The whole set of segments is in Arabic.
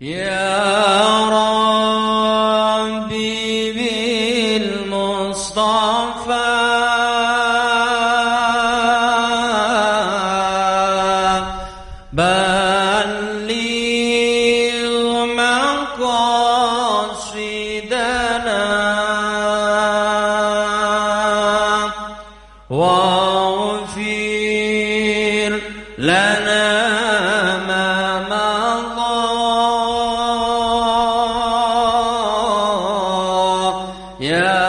Yeah. يا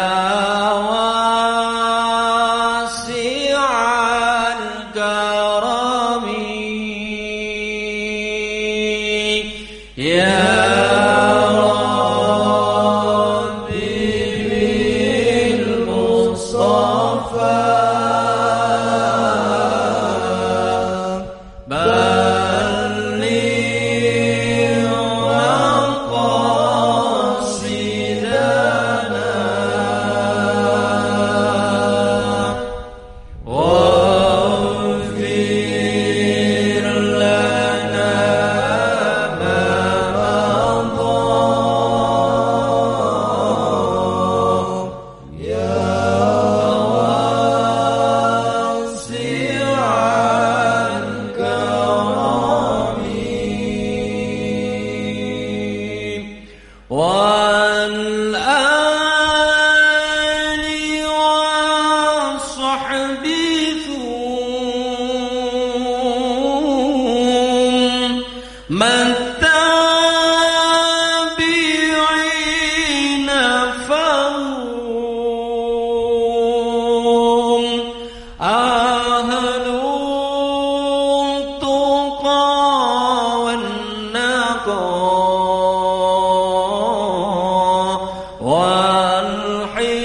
حين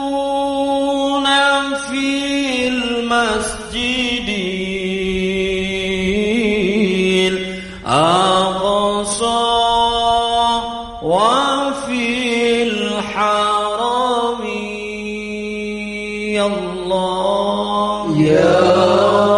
ينادون في المسجد الأقصى وفي الحرم. يا الله. يا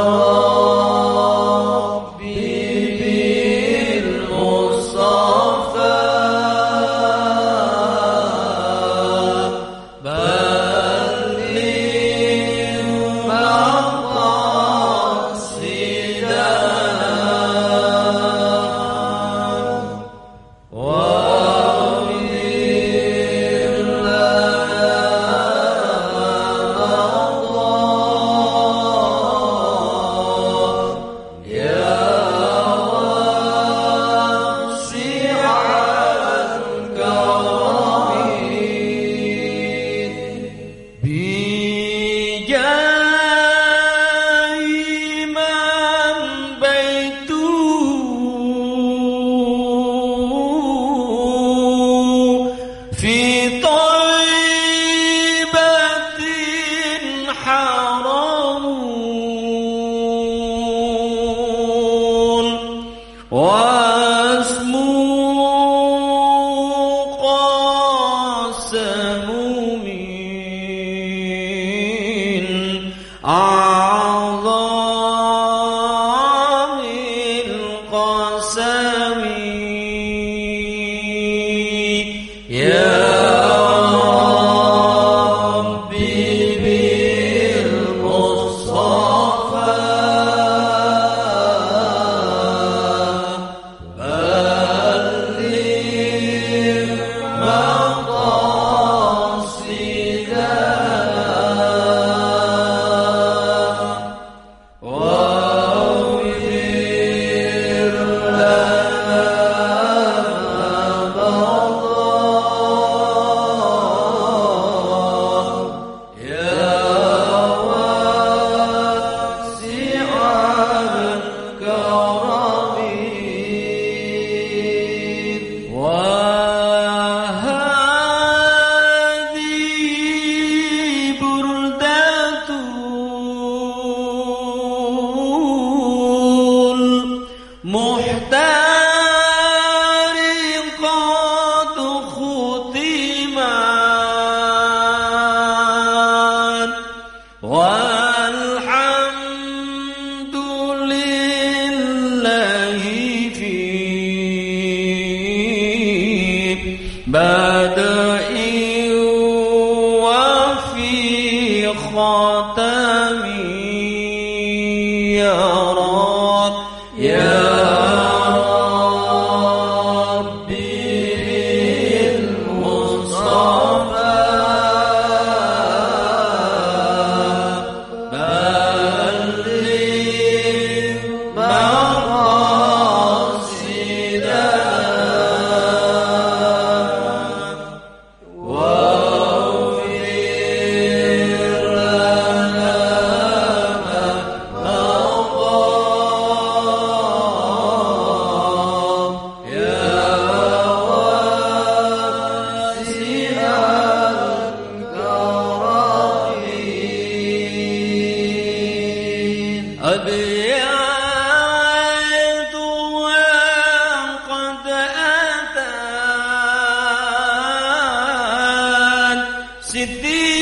في طيبة حرمون واسمو قاسمون خاتمي يا رب الدين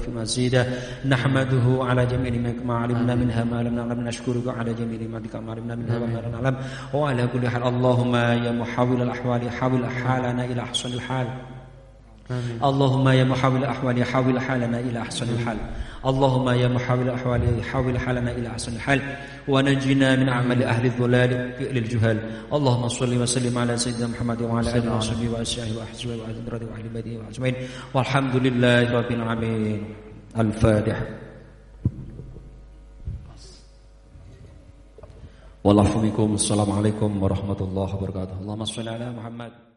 وكفي مزيدا نحمده على جميع ما علمنا منها ما لم نعلم. نشكرك على جميع ما علمنا منها وما لم نعلم. وعلى كل حال اللهم يا محاول الأحوال حاول حالنا إلى أحسن الحال. اللهم يا محاول الأحوال حاول حالنا إلى أحسن الحال. اللهم يا محاول الأحوال حاول حالنا إلى أحسن الحال ونجنا من أعمال أهل الضلال للجهال اللهم صل وسلم على سيدنا محمد وعلى آله وصحبه وأسياه وأحزبه وأهل وأهل بيته وأجمعين. والحمد لله رب العالمين. الفاتحة. والعفو منكم. السلام عليكم ورحمة الله وبركاته. اللهم صل على محمد.